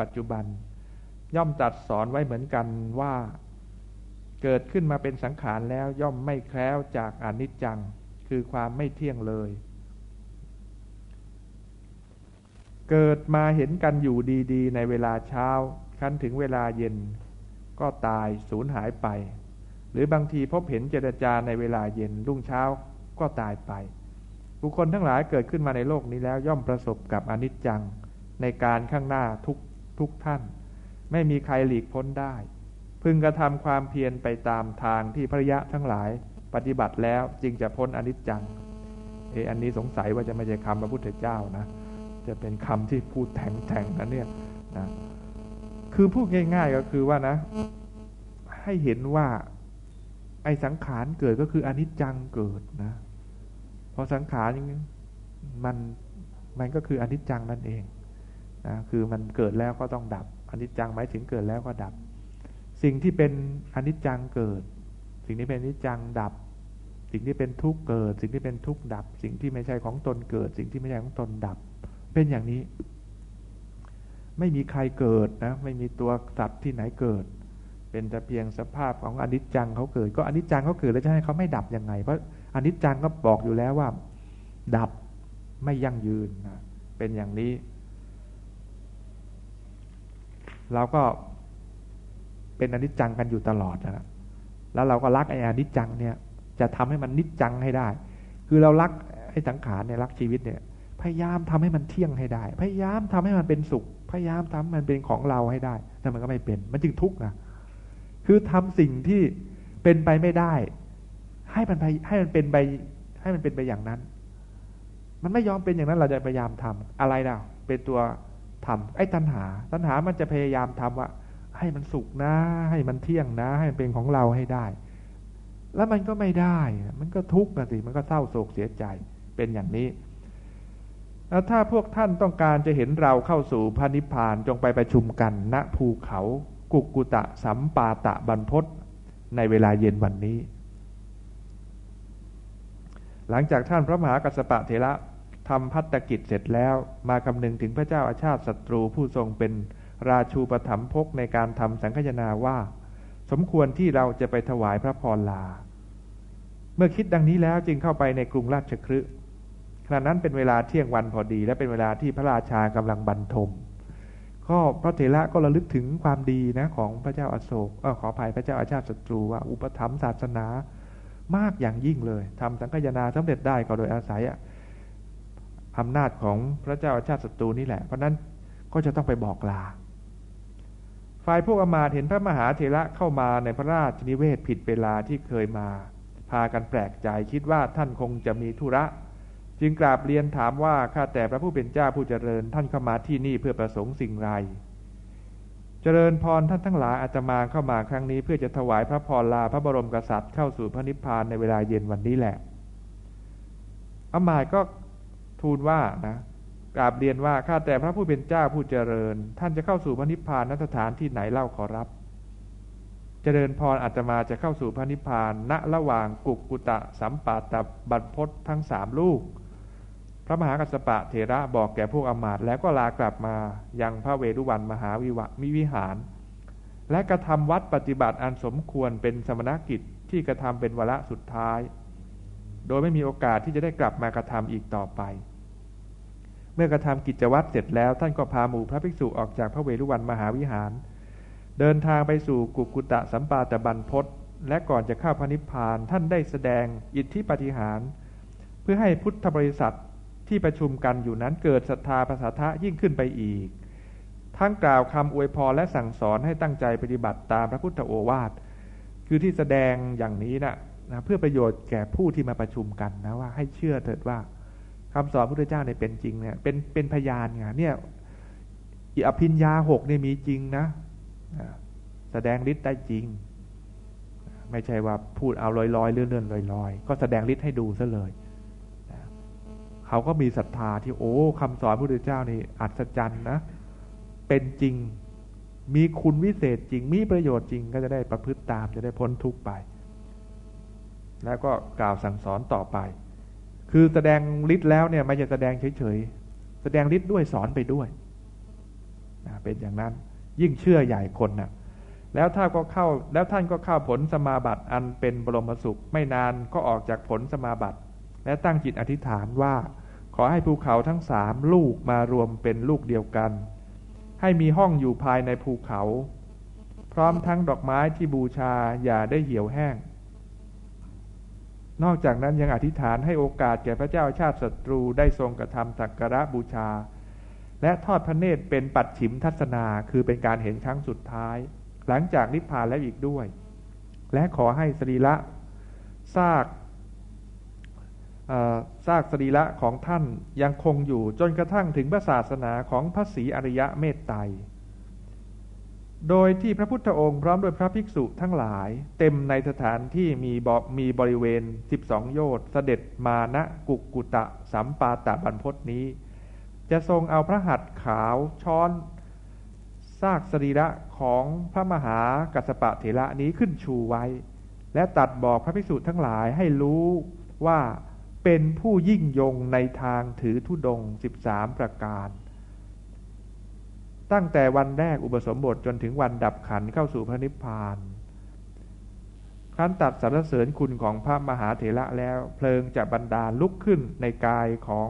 ปัจจุบัน ย่อมตัดสอนไว้เหมือนกันว่า เกิดขึ้นมาเป็นสังขารแล้วย่อมไม่แคล้วจากอนิจจัง คือความไม่เที่ยงเลย เกิดมาเห็นกันอยู่ดีๆ ในเวลาเช้าคันถึงเวลาเย็น ก็ตายสูญหายไป หรือบางทีพบเห็นเจรจาในเวลาเย็นรุ่งเช้าก็ตายไปบุคคลทั้งหลายเกิดขึ้นมาในโลกนี้แล้วย่อมประสบกับอนิจจังในการข้างหน้าทุก ทุกท่าน ไม่มีใครหลีกพ้นได้ พึงกระทำความเพียรไปตามทางที่พระยะทั้งหลาย ปฏิบัติแล้วจึงจะพ้นอนิจจังเอออันนี้สงสัยว่าจะไม่ใช่คำพระพุทธเจ้านะ จะเป็นคำที่พูดแทงแทงนะเนี่ยนะคือพูดง่าย ๆก็คือว่านะ ให้เห็นว่า ไอ้สังขารเกิดก็คืออนิจจังเกิดนะพอสังขารมันมันก็คืออนิจจังนั่นเอง นะคือมันเกิดแล้วก็ต้องดับอนิจจังหมายถึงเกิดแล้วก็ดับ สิ่งที่เป็นอนิจจังเกิด สิ่งที่เป็นอนิจจังดับ สิ่งที่เป็นทุกข์เกิด สิ่งที่เป็นทุกข์ดับ สิ่งที่ไม่ใช่ของตนเกิด สิ่งที่ไม่ใช่ของตนดับ เป็นอย่างนี้ ไม่มีใครเกิดนะไม่มีตัวสัตว์ที่ไหนเกิด เป็นแต่เพียงสภาพของอนิจจังเขาเกิด ก็อนิจจังเขาเกิดแล้วจะให้เขาไม่ดับยังไงเพราะอนิจจังก็บอกอยู่แล้วว่า ดับไม่ยั่งยืนนะเป็นอย่างนี้ เราก็เป็นอนิจจังกันอยู่ตลอดนะแล้วเราก็รักไอ้อนิจจังเนี่ย จะทำให้มันนิจจังให้ได้ คือเรารักไอ้สังขารเนี่ยรักชีวิตเนี่ย พยายามทำให้มันเที่ยงให้ได้ พยายามทำให้มันเป็นสุข พยายามทำมันเป็นของเราให้ได้ แต่มันก็ไม่เป็น มันจึงทุกข์นะคือทำสิ่งที่เป็นไปไม่ได้ ให้มันไปให้มันเป็นไปให้มันเป็นไปอย่างนั้น มันไม่ยอมเป็นอย่างนั้นเราจะพยายามทำอะไรนะเป็นตัว ทำไอ้ตัณหา ตัณหามันจะพยายามทำว่า ให้มันสุขนะ ให้มันเที่ยงนะ ให้มันเป็นของเราให้ได้ แล้วมันก็ไม่ได้ มันก็ทุกข์นะสิ มันก็เศร้าโศกเสียใจ เป็นอย่างนี้แล้วถ้าพวกท่านต้องการจะเห็นเราเข้าสู่พระนิพพานจงไปประชุมกันณภูเขากุกุตะสัมปาตะบรรพศในเวลาเย็นวันนี้ หลังจากท่านพระมหากัสปะเถระ ทำพัฒกิจเสร็จแล้วมาคำนึงถึงพระเจ้าอาชาติศัตรูผู้ทรงเป็นราชูปถัมภกในการทำสังฆยนาว่า สมควรที่เราจะไปถวายพระพรลา เมื่อคิดดังนี้แล้วจึงเข้าไปในกรุงราชคฤห์ขณะนั้นเป็นเวลาเที่ยงวันพอดี และเป็นเวลาที่พระราชากำลังบรรทมก็พระเถระก็ระลึกถึงความดีนะของพระเจ้าอาโศกอขออภัยพระเจ้าอาชาติศัตรูว่าอุปถัมภ์ศาสนามากอย่างยิ่งเลยทำสังฆยนาสำเร็จได้ก็โดยอาศัย อำนาจของพระเจ้าอาชาติศัตรูนี่แหละ เพราะนั้นก็จะต้องไปบอกลา ฝ่ายพวกอมาตเห็นพระมหาเถระเข้ามาในพระราชนิเวศผิดเวลาที่เคยมา พากันแปลกใจคิดว่าท่านคงจะมีธุระ จึงกราบเรียนถามว่าข้าแต่พระผู้เป็นเจ้าผู้เจริญท่านเข้ามาที่นี่เพื่อประสงค์สิ่งไร เจริญพรท่านทั้งหลายอาจมาเข้ามาครั้งนี้ เพื่อจะถวายพระพรลาพระบรมกษัตริย์เข้าสู่พระนิพพานในเวลาเย็นวันนี้แหละอมาตก็ ทูลว่านะกราบเรียนว่าข้าแต่พระผู้เป็นเจ้าผู้เจริญ ท่านจะเข้าสู่พระนิพพานนัสถานที่ไหนเล่าขอรับ เจริญพรอาจมาจะเข้าสู่พระนิพพานณระหว่างกุกกุตะสัมปาตบัรพศทั้งสามลูก พระมหากัสปะเถระบอกแก่พวกอมาตแล้วก็ลากลับมายังพระเวรุวันมหาวิวะมิวิหาร และกระทำวัดปฏิบัติอันสมควรเป็นสมณกิจที่กระทำเป็นวาระสุดท้าย โดยไม่มีโอกาสที่จะได้กลับมากระทำอีกต่อไป เมื่อกระทำกิจวัตรเสร็จแล้วท่านก็พาหมู่พระภิกษุออกจากพระเวรุวันมหาวิหาร เดินทางไปสู่กุกุตะสัมปาตบันพศและก่อนจะเข้าพระนิพพานท่านได้แสดงอิทธิปฏิหาร เพื่อให้พุทธบริษัทที่ประชุมกันอยู่นั้นเกิดศรัทธาภาษาทะยิ่งขึ้นไปอีก ทั้งกล่าวคำอวยพรและสั่งสอนให้ตั้งใจปฏิบัติตามพระพุทธโอวาท คือที่แสดงอย่างนี้นะนะเพื่อประโยชน์แก่ผู้ที่มาประชุมกันนะว่าให้เชื่อเถิดว่า คำสอนพระพุทธเจ้าในเป็นจริงเนี่ยเป็นเป็นพยานไงเนี่ยอภิญญาหกเนี่ยมีจริงนะแสดงฤทธิ์ได้จริง ไม่ใช่ว่าพูดเอาลอยๆเลื่อนๆลอยๆ ก็แสดงฤทธิ์ให้ดูซะเลยเขาก็มีศรัทธาที่โอ้คำสอนพระพุทธเจ้านี่อัศจรรย์นะเป็นจริงมีคุณวิเศษจริง มีประโยชน์จริงก็จะได้ประพฤติตามจะได้พ้นทุกข์ไป แล้วก็กล่าวสั่งสอนต่อไป คือแสดงฤทธิ์แล้วเนี่ยไม่จะแสดงเฉยๆ แสดงฤทธิ์ด้วยสอนไปด้วยนะเป็นอย่างนั้นยิ่งเชื่อใหญ่คนนะ่ะแล้วถ้านก็เข้าแล้วท่านก็เข้าผลสมาบัติอันเป็นบรมสุข ไม่นานก็ออกจากผลสมาบัติ และตั้งจิตอธิษฐานว่า ขอให้ภูเขาทั้งสามลูกมารวมเป็นลูกเดียวกัน ให้มีห้องอยู่ภายในภูเขา พร้อมทั้งดอกไม้ที่บูชาอย่าได้เหี่ยวแห้ง นอกจากนั้นยังอธิษฐานให้โอกาสแก่พระเจ้าชาติศัตรูได้ทรงกระทำสักการะบูชา และทอดพระเนตรเป็นปัดฉิมทัศนา คือเป็นการเห็นครั้งสุดท้าย หลังจากนิพพานแล้วอีกด้วย และขอให้สรีระซากซากสรีระของท่านยังคงอยู่จนกระทั่งถึงพระศาสนาของพระศรีอริยะเมตไตร โดยที่พระพุทธองค์พร้อมด้วยพระภิกษุทั้งหลาย เต็มในสถานที่มีบมีบริเวณ 12 โยชน์เสด็จมาณกุกกุตะสัมปาตะบรรพศนี้ จะทรงเอาพระหัตถ์ขาวช้อนซากสรีระของพระมหากัสปะเถระนี้ขึ้นชูไว้ และตัดบอกพระภิกษุทั้งหลายให้รู้ว่าเป็นผู้ยิ่งยงในทางถือธุดงสิบสามประการ ตั้งแต่วันแรกอุปสมบทจนถึงวันดับขันเข้าสู่พระนิพพานครั้นตัดสรรเสริญคุณของพระมหาเถระแล้ว เพลิงจะบรรดาลุกขึ้นในกายของ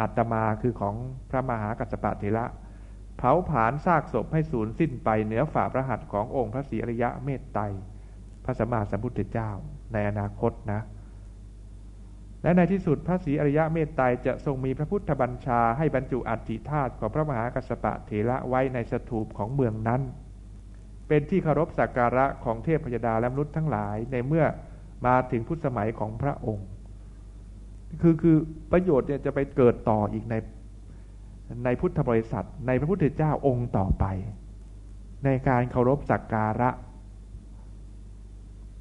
อาตมาคือของพระมหากัสปะเถระเผาผลาญซากศพให้สูญสิ้นไปเหนือฝ่าพระหัตถ์ขององค์พระศรีอริยะเมตไตรพระสัมมาสัมพุทธเจ้าในอนาคตนะ และในที่สุดพระศรีอริยะเมตไตรจะทรงมีพระพุทธบัญชาให้บรรจุอัฐิธาตุของพระมหากัสปะเถระไว้ในสถูปของเมืองนั้น เป็นที่เคารพสักการะของเทพพยดาและมนุษย์ทั้งหลายในเมื่อมาถึงพุทธสมัยของพระองค์ คือคือประโยชน์เนี่ยจะไปเกิดต่ออีกในในพุทธบริษัท ในพระพุทธเจ้าองค์ต่อไป ในการเคารพสักการะ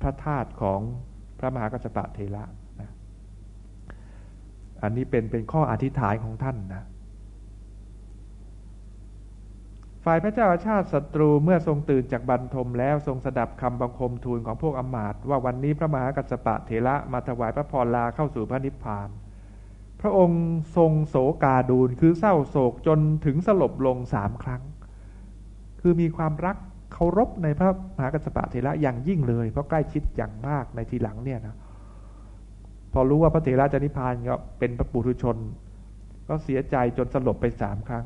พระธาตุของพระมหากัสปะเทระ อันนี้เป็นเป็นข้ออธิษฐานของท่านนะฝ่ายพระเจ้าอาชาติศัตรูเมื่อทรงตื่นจากบรรทมแล้วทรงสดับคำบังคมทูลของพวกอมาตว่าวันนี้พระมหากัสปะเถระมาถวายพระพรลาเข้าสู่พระนิพพาน พระองค์ทรงโศกาดูลคือเศร้าโศกจนถึงสลบลงสามครั้ง คือมีความรักเคารพในพระมหากัสปะเถระอย่างยิ่งเลย เพราะใกล้ชิดอย่างมากในทีหลังเนี่ยนะ พอรู้ว่าพระเถระจะนิพพานก็เป็นพระปุถุชน ก็เสียใจจนสลบไปสามครั้ง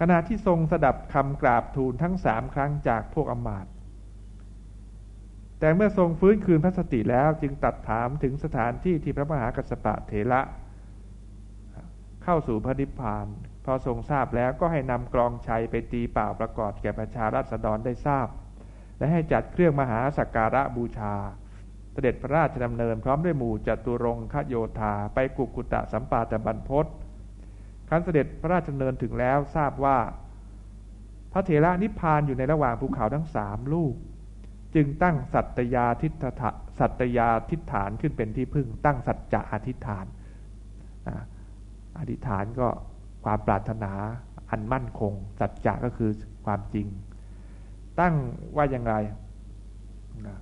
ขณะที่ทรงสดับคำกราบทูลทั้งสามครั้งจากพวกอมาตแต่เมื่อทรงฟื้นคืนพระสติแล้วจึงตัดถามถึงสถานที่ที่พระมหากัสปะเถระ เข้าสู่พระนิพพาน พอทรงทราบแล้วก็ให้นำกรองชัยไปตีเปล่าประกอบแก่ประชาราษฎรได้ทราบ และให้จัดเครื่องมหาสักการะบูชา เสด็จพระราชดำเนินพร้อมด้วยหมู่จตุรงคโยธาไปกุกุตะสัมปาตบันพศครั้นเสด็จพระราชดำเนินถึงแล้วทราบว่า พระเถระนิพพานอยู่ในระหว่างภูเขาทั้งสามลูก จึงตั้งสัตยาทิฏฐสัตยาทิฏฐานขึ้นเป็นที่พึ่ง ตั้งสัจจะอธิษฐานอธิษฐานก็ความปรารถนาอันมั่นคง สัจจะก็คือความจริง ตั้งว่าอย่างไรนะ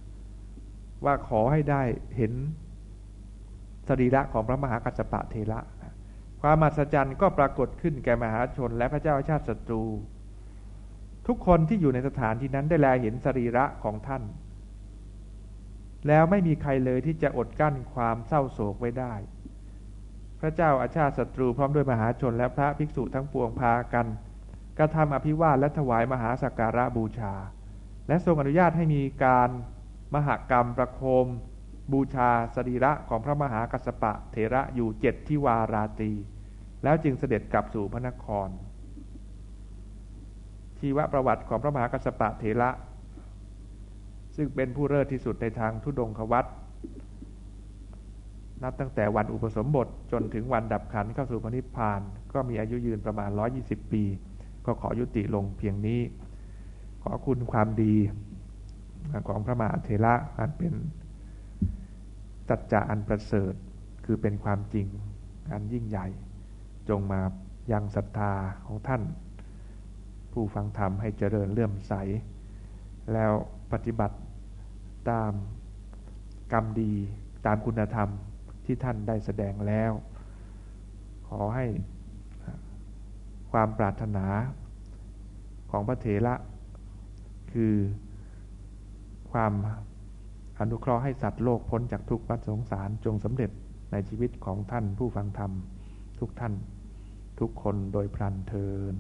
ว่าขอให้ได้เห็นสรีระของพระมหากัสสปะเทระความมหัศจรรย์ก็ปรากฏขึ้นแก่มหาชนและพระเจ้าชาติศัตรู ทุกคนที่อยู่ในสถานที่นั้นได้แลเห็นสรีระของท่าน แล้วไม่มีใครเลยที่จะอดกั้นความเศร้าโศกไว้ได้ พระเจ้าอาชาติศัตรูพร้อมด้วยมหาชนและพระภิกษุทั้งปวงพากันกระทำอภิวาทและถวายมหาสักการะบูชา และทรงอนุญาตให้มีการ มหกรรมประโคม บูชาสรีระของพระมหากัสปะเถระอยู่เจ็ดที่วาราตี แล้วจึงเสด็จกลับสู่พระนคร ชีวประวัติของพระมหากัสปะเถระ ซึ่งเป็นผู้เลิศที่สุดในทางทุดงควัตนับตั้งแต่วันอุปสมบทจนถึงวันดับขันเข้าสู่พระนิพพาน ก็มีอายุยืนประมาณ 120 ปี ก็ขอยุติลงเพียงนี้ ขอคุณความดี ของพระมหาเถระอันเป็นจัจจะอันประเสริฐคือเป็นความจริงอันยิ่งใหญ่ จงมายังศรัทธาของท่าน ผู้ฟังธรรมให้เจริญเลื่อมใส แล้วปฏิบัติตามกรรมดีตามคุณธรรมที่ท่านได้แสดงแล้ว ขอให้ความปรารถนาของพระเถระคือ ความอนุเคราะห์ให้สัตว์โลกพ้นจากทุกข์วัฏสงสารจงสำเร็จในชีวิตของท่านผู้ฟังธรรม ทุกท่าน ทุกคนโดยพลันเทิน